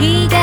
左